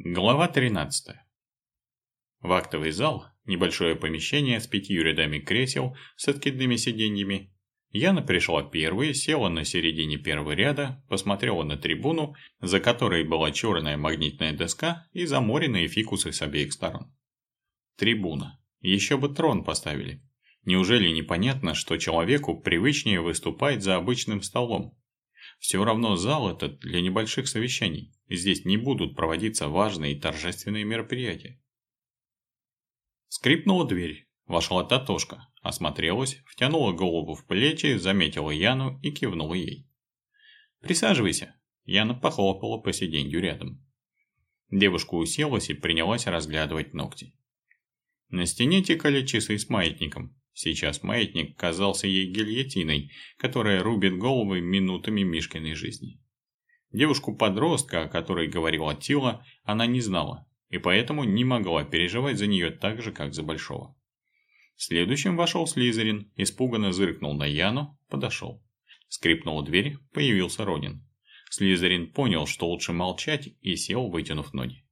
Глава 13. В актовый зал, небольшое помещение с пятью рядами кресел с откидными сиденьями, Яна пришла первой, села на середине первого ряда, посмотрела на трибуну, за которой была черная магнитная доска и заморенные фикусы с обеих сторон. Трибуна. Еще бы трон поставили. Неужели непонятно, что человеку привычнее выступать за обычным столом? Все равно зал этот для небольших совещаний. Здесь не будут проводиться важные и торжественные мероприятия. Скрипнула дверь. Вошла Татошка, осмотрелась, втянула голову в плечи, заметила Яну и кивнула ей. «Присаживайся». Яна похлопала по сиденью рядом. Девушка уселась и принялась разглядывать ногти. На стене текали часы с маятником. Сейчас маятник казался ей гильотиной, которая рубит головы минутами Мишкиной жизни. Девушку-подростка, о которой говорила Тила, она не знала, и поэтому не могла переживать за нее так же, как за Большого. Следующим вошел Слизерин, испуганно зыркнул на Яну, подошел. Скрипнула дверь, появился Ронин. Слизерин понял, что лучше молчать, и сел, вытянув ноги.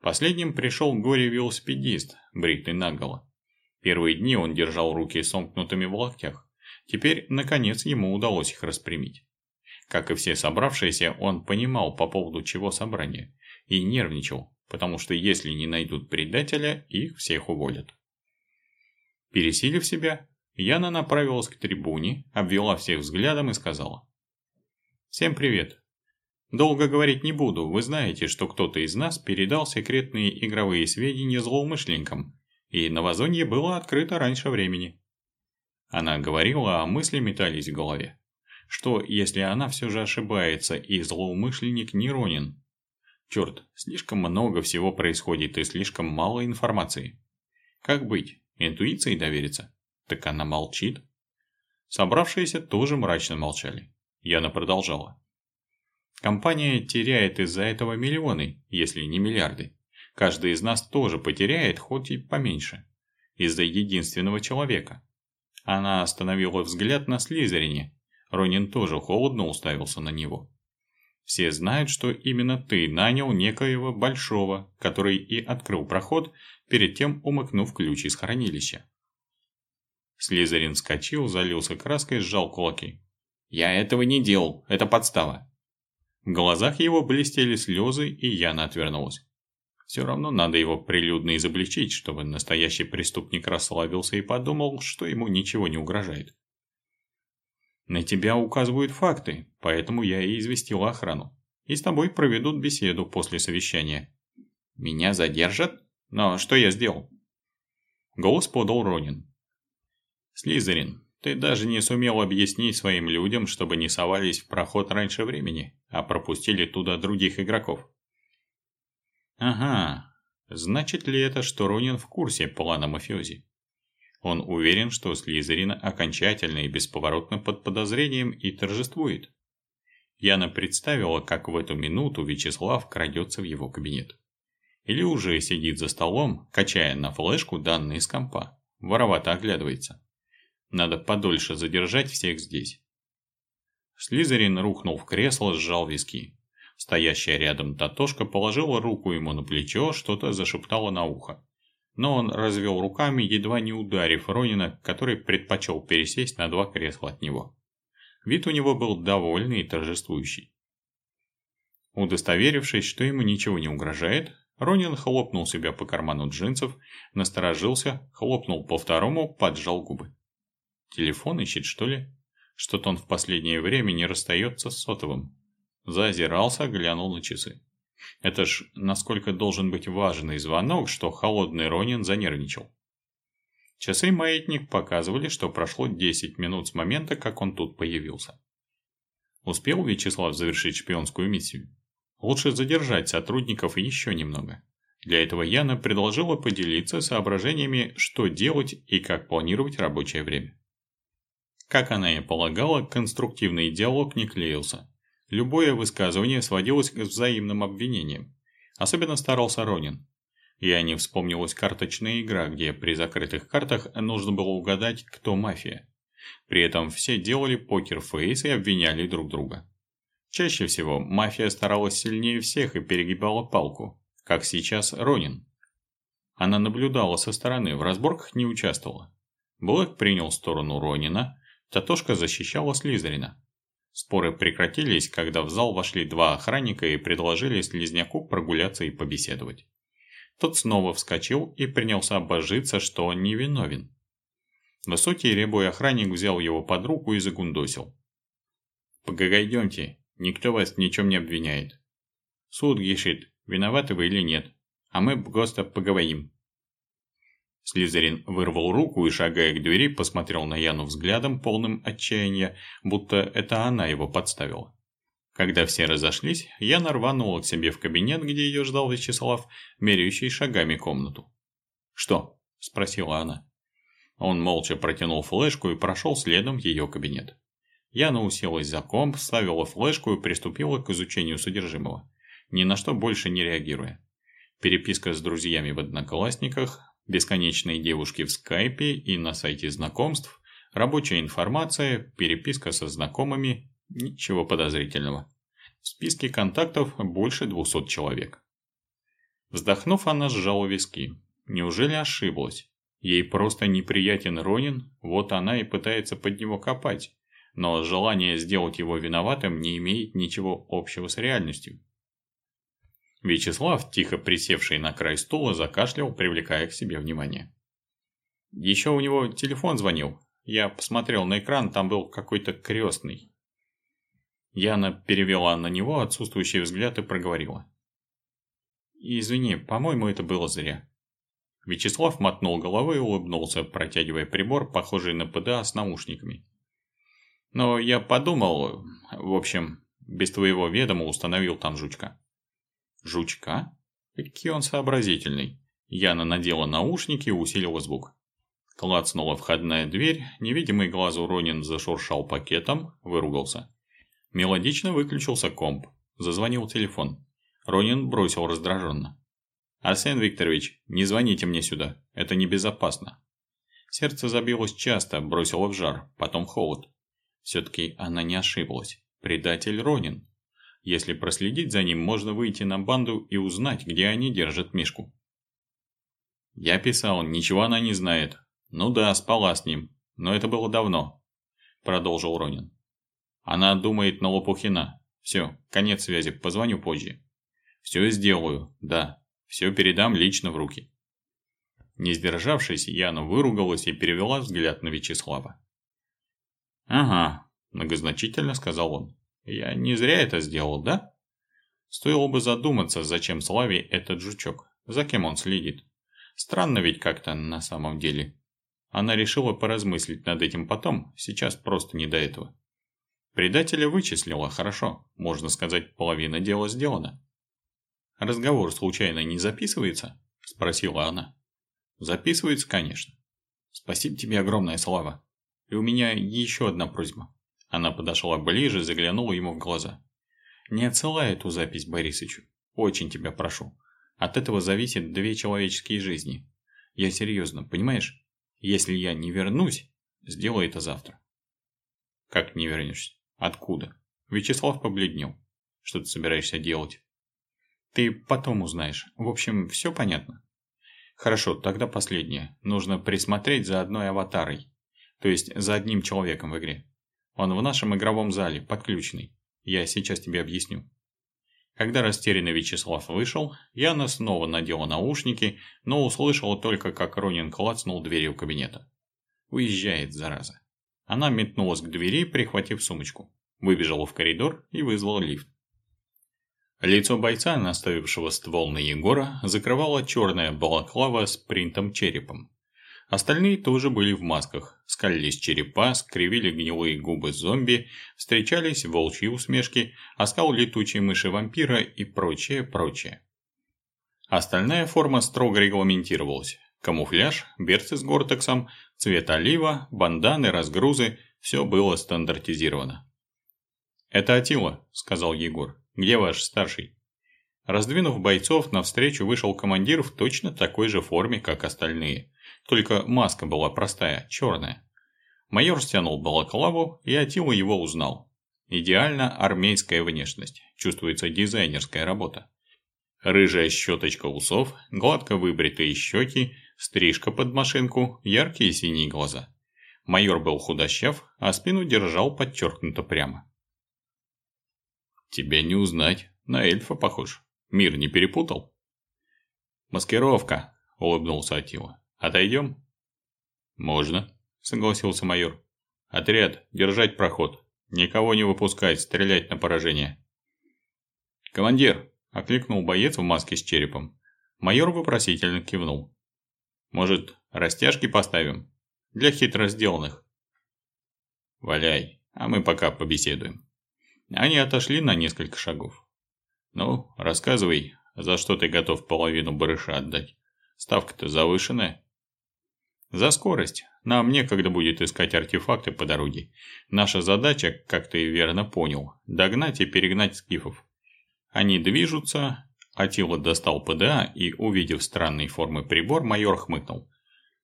Последним пришел горе-велосипедист, бритый наголо. Первые дни он держал руки сомкнутыми в локтях. Теперь, наконец, ему удалось их распрямить. Как и все собравшиеся, он понимал по поводу чего собрание, и нервничал, потому что если не найдут предателя, их всех уволят. Пересилив себя, Яна направилась к трибуне, обвела всех взглядом и сказала. «Всем привет. Долго говорить не буду, вы знаете, что кто-то из нас передал секретные игровые сведения злоумышленникам, и новозонье было открыто раньше времени». Она говорила, а мысли метались в голове. Что, если она все же ошибается и злоумышленник не Ронин? Черт, слишком много всего происходит и слишком мало информации. Как быть? Интуиции довериться? Так она молчит. Собравшиеся тоже мрачно молчали. Яна продолжала. Компания теряет из-за этого миллионы, если не миллиарды. Каждый из нас тоже потеряет, хоть и поменьше. Из-за единственного человека. Она остановила взгляд на Слизерине, Ронин тоже холодно уставился на него. Все знают, что именно ты нанял некоего Большого, который и открыл проход, перед тем умыкнув ключ из хранилища. Слизерин вскочил, залился краской, сжал кулаки. «Я этого не делал, это подстава». В глазах его блестели слезы, и Яна отвернулась. Все равно надо его прилюдно изобличить, чтобы настоящий преступник расслабился и подумал, что ему ничего не угрожает. На тебя указывают факты, поэтому я и известил охрану. И с тобой проведут беседу после совещания. Меня задержат? Но что я сделал? Голос подал Ронин. Слизерин, ты даже не сумел объяснить своим людям, чтобы не совались в проход раньше времени, а пропустили туда других игроков. Ага, значит ли это, что Ронин в курсе плана мафиози? Он уверен, что Слизерин окончательно и бесповоротно под подозрением и торжествует. Яна представила, как в эту минуту Вячеслав крадется в его кабинет. Или уже сидит за столом, качая на флешку данные из компа, воровато оглядывается. Надо подольше задержать всех здесь. Слизерин рухнул в кресло, сжал виски. Стоящая рядом Татошка положила руку ему на плечо, что-то зашептала на ухо но он развел руками, едва не ударив Ронина, который предпочел пересесть на два кресла от него. Вид у него был довольный и торжествующий. Удостоверившись, что ему ничего не угрожает, Ронин хлопнул себя по карману джинсов, насторожился, хлопнул по второму, поджал губы. Телефон ищет, что ли? Что-то он в последнее время не расстается с сотовым. Зазирался, глянул на часы. Это ж насколько должен быть важный звонок, что холодный Ронин занервничал. Часы-маятник показывали, что прошло 10 минут с момента, как он тут появился. Успел Вячеслав завершить шпионскую миссию? Лучше задержать сотрудников еще немного. Для этого Яна предложила поделиться соображениями, что делать и как планировать рабочее время. Как она и полагала, конструктивный диалог не клеился. Любое высказывание сводилось к взаимным обвинениям. Особенно старался Ронин. Я не вспомнилась карточная игра, где при закрытых картах нужно было угадать, кто мафия. При этом все делали покер-фейс и обвиняли друг друга. Чаще всего мафия старалась сильнее всех и перегибала палку, как сейчас Ронин. Она наблюдала со стороны, в разборках не участвовала. Блэк принял сторону Ронина, Татошка защищала Слизерина. Споры прекратились, когда в зал вошли два охранника и предложили Слизняку прогуляться и побеседовать. Тот снова вскочил и принялся обожиться, что он невиновен. Высокий рябой охранник взял его под руку и загундосил. «Погодите, никто вас ни чем не обвиняет. Суд решит, виноваты вы или нет, а мы просто поговорим». Слизерин вырвал руку и, шагая к двери, посмотрел на Яну взглядом, полным отчаяния, будто это она его подставила. Когда все разошлись, Яна рванула к себе в кабинет, где ее ждал Вячеслав, меряющий шагами комнату. «Что?» – спросила она. Он молча протянул флешку и прошел следом в ее кабинет. Яна уселась за комп, ставила флешку и приступила к изучению содержимого, ни на что больше не реагируя. Переписка с друзьями в Одноклассниках, бесконечные девушки в скайпе и на сайте знакомств, рабочая информация, переписка со знакомыми, ничего подозрительного. В списке контактов больше 200 человек. Вздохнув, она сжала виски. Неужели ошиблась? Ей просто неприятен Ронин, вот она и пытается под него копать. Но желание сделать его виноватым не имеет ничего общего с реальностью. Вячеслав, тихо присевший на край стула, закашлял, привлекая к себе внимание. Еще у него телефон звонил. Я посмотрел на экран, там был какой-то крестный. Яна перевела на него отсутствующий взгляд и проговорила. «Извини, по-моему, это было зря». Вячеслав мотнул головой и улыбнулся, протягивая прибор, похожий на ПДА с наушниками. «Но я подумал, в общем, без твоего ведома установил там жучка». Жучка? Какой он сообразительный. Яна надела наушники и усилила звук. Клацнула входная дверь, невидимый глазу Ронин зашуршал пакетом, выругался. Мелодично выключился комп. Зазвонил телефон. Ронин бросил раздраженно. «Арсен Викторович, не звоните мне сюда, это небезопасно». Сердце забилось часто, бросило в жар, потом холод. Все-таки она не ошиблась. Предатель Ронин. Если проследить за ним, можно выйти на банду и узнать, где они держат Мишку. Я писал, ничего она не знает. Ну да, спала с ним, но это было давно, продолжил Ронин. Она думает на Лопухина. Все, конец связи, позвоню позже. Все сделаю, да, все передам лично в руки. Не сдержавшись, Яна выругалась и перевела взгляд на Вячеслава. «Ага», – многозначительно сказал он. Я не зря это сделал, да? Стоило бы задуматься, зачем Славе этот жучок, за кем он следит. Странно ведь как-то на самом деле. Она решила поразмыслить над этим потом, сейчас просто не до этого. Предателя вычислила, хорошо, можно сказать, половина дела сделана. «Разговор случайно не записывается?» – спросила она. «Записывается, конечно. Спасибо тебе огромное, Слава. И у меня еще одна просьба. Она подошла ближе, заглянула ему в глаза. «Не отсылай эту запись Борисычу. Очень тебя прошу. От этого зависит две человеческие жизни. Я серьезно, понимаешь? Если я не вернусь, сделай это завтра». «Как не вернешься? Откуда?» Вячеслав побледнел. «Что ты собираешься делать?» «Ты потом узнаешь. В общем, все понятно?» «Хорошо, тогда последнее. Нужно присмотреть за одной аватарой. То есть за одним человеком в игре. Он в нашем игровом зале, подключенный. Я сейчас тебе объясню. Когда растерянный Вячеслав вышел, Яна снова надела наушники, но услышала только, как Ронин клацнул дверью кабинета. Уезжает, зараза. Она метнулась к двери, прихватив сумочку. Выбежала в коридор и вызвала лифт. Лицо бойца, наставившего ствол на Егора, закрывала черная балаклава с принтом черепом. Остальные тоже были в масках, скалились черепа, скривили гнилые губы зомби, встречались волчьи усмешки, оскал летучей мыши-вампира и прочее, прочее. Остальная форма строго регламентировалась. Камуфляж, берцы с гортексом, цвет олива, банданы, разгрузы – все было стандартизировано. «Это Атила», – сказал Егор. «Где ваш старший?» Раздвинув бойцов, навстречу вышел командир в точно такой же форме, как остальные – только маска была простая, черная. Майор стянул балаклаву, и Атила его узнал. Идеально армейская внешность, чувствуется дизайнерская работа. Рыжая щеточка усов, гладко выбритые щеки, стрижка под машинку, яркие синие глаза. Майор был худощав, а спину держал подчеркнуто прямо. «Тебя не узнать, на эльфа похож. Мир не перепутал?» «Маскировка», – улыбнулся Атила. «Отойдем?» «Можно», – согласился майор. «Отряд, держать проход. Никого не выпускать, стрелять на поражение». «Командир!» – окликнул боец в маске с черепом. Майор вопросительно кивнул. «Может, растяжки поставим? Для хитро сделанных?» «Валяй, а мы пока побеседуем». Они отошли на несколько шагов. «Ну, рассказывай, за что ты готов половину барыша отдать? Ставка-то завышенная». «За скорость. Нам некогда будет искать артефакты по дороге. Наша задача, как ты верно понял, догнать и перегнать скифов. Они движутся...» Атила достал ПДА и, увидев странные формы прибор, майор хмыкнул.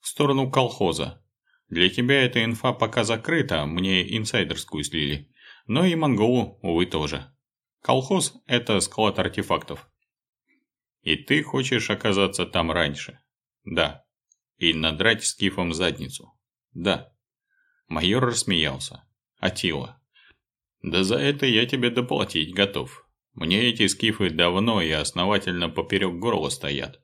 «В сторону колхоза. Для тебя эта инфа пока закрыта, мне инсайдерскую слили. Но и монголу, увы, тоже. Колхоз – это склад артефактов. И ты хочешь оказаться там раньше? Да. И надрать скифом задницу? Да. Майор рассмеялся. Атила. Да за это я тебе доплатить готов. Мне эти скифы давно и основательно поперек горла стоят.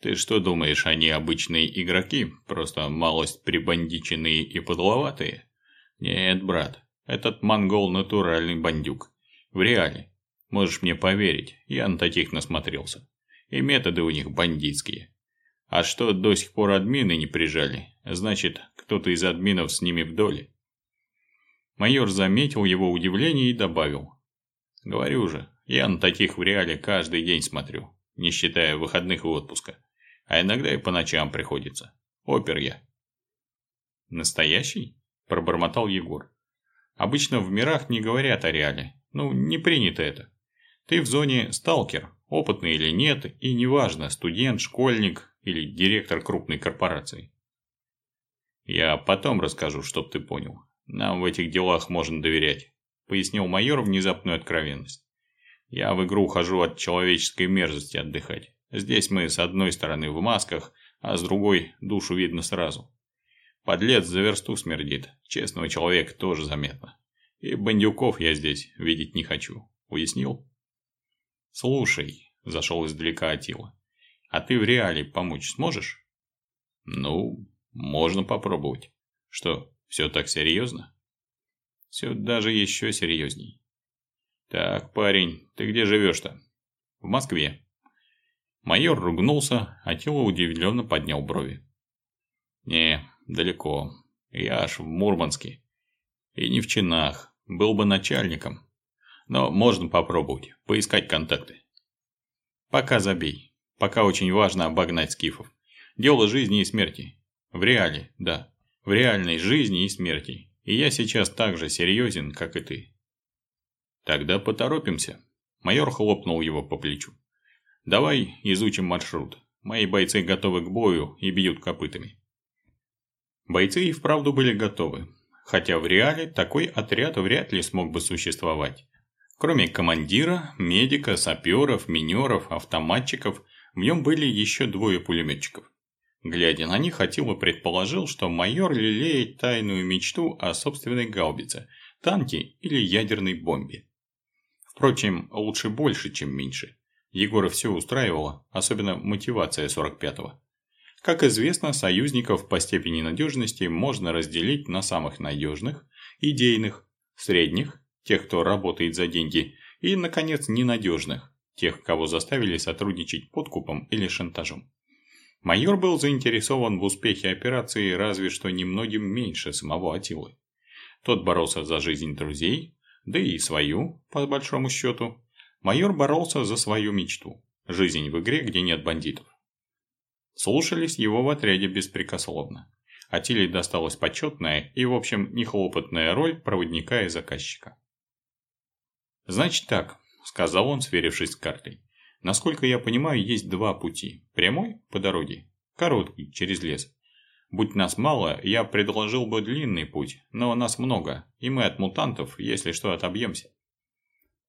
Ты что думаешь, они обычные игроки, просто малость прибандиченные и подловатые? Нет, брат, этот монгол натуральный бандюк. В реале. Можешь мне поверить, я на таких насмотрелся. И методы у них бандитские. А что до сих пор админы не прижали, значит, кто-то из админов с ними в доле. Майор заметил его удивление и добавил. Говорю же, я на таких в реале каждый день смотрю, не считая выходных и отпуска. А иногда и по ночам приходится. Опер я. Настоящий? Пробормотал Егор. Обычно в мирах не говорят о реале, ну, не принято это. Ты в зоне сталкер, опытный или нет, и неважно, студент, школьник или директор крупной корпорации. Я потом расскажу, чтоб ты понял. Нам в этих делах можно доверять, пояснил майор внезапную откровенность. Я в игру хожу от человеческой мерзости отдыхать. Здесь мы с одной стороны в масках, а с другой душу видно сразу. Подлец за версту смердит, честного человека тоже заметно. И бандюков я здесь видеть не хочу. Уяснил? Слушай, зашел издалека Атила. А ты в реале помочь сможешь? Ну, можно попробовать. Что, все так серьезно? Все даже еще серьезней. Так, парень, ты где живешь-то? В Москве. Майор ругнулся, а Тила удивленно поднял брови. Не, далеко. Я аж в Мурманске. И не в чинах, был бы начальником. Но можно попробовать, поискать контакты. Пока забей. Пока очень важно обогнать скифов. Дело жизни и смерти. В реале, да. В реальной жизни и смерти. И я сейчас так же серьезен, как и ты. Тогда поторопимся. Майор хлопнул его по плечу. Давай изучим маршрут. Мои бойцы готовы к бою и бьют копытами. Бойцы и вправду были готовы, хотя в реале такой отряд вряд ли смог бы существовать. Кроме командира, медика, саперов, минеров, автоматчиков, в нем были еще двое пулеметчиков. Глядя на них, Атила предположил, что майор лелеет тайную мечту о собственной гаубице, танке или ядерной бомбе. Впрочем, лучше больше, чем меньше. Егора все устраивало, особенно мотивация 45-го. Как известно, союзников по степени надежности можно разделить на самых надежных, идейных, средних, тех, кто работает за деньги, и, наконец, ненадежных, тех, кого заставили сотрудничать подкупом или шантажом. Майор был заинтересован в успехе операции разве что немногим меньше самого Атилы. Тот боролся за жизнь друзей, да и свою, по большому счету. Майор боролся за свою мечту – жизнь в игре, где нет бандитов. Слушались его в отряде беспрекословно. Атилии досталась почетная и, в общем, нехлопотная роль проводника и заказчика. «Значит так», – сказал он, сверившись с картой. «Насколько я понимаю, есть два пути. Прямой – по дороге, короткий – через лес. Будь нас мало, я предложил бы длинный путь, но нас много, и мы от мутантов, если что, отобьемся.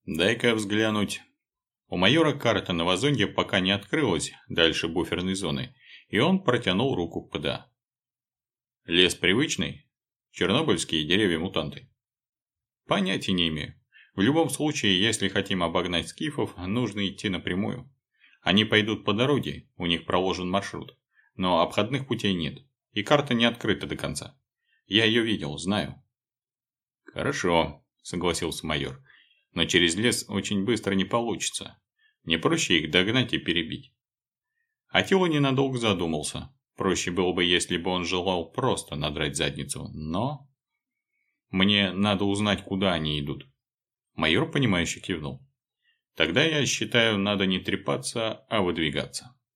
Дай-ка взглянуть. У майора карта на Новозонье пока не открылась дальше буферной зоны, и он протянул руку к ПДА. Лес привычный? Чернобыльские деревья-мутанты? Понятия не имею. В любом случае, если хотим обогнать скифов, нужно идти напрямую. Они пойдут по дороге, у них проложен маршрут. Но обходных путей нет, и карта не открыта до конца. Я ее видел, знаю. Хорошо, согласился майор. Но через лес очень быстро не получится. Не проще их догнать и перебить. Атила ненадолго задумался. Проще было бы, если бы он желал просто надрать задницу, но... Мне надо узнать, куда они идут. Майор, понимающе кивнул. Тогда я считаю, надо не трепаться, а выдвигаться.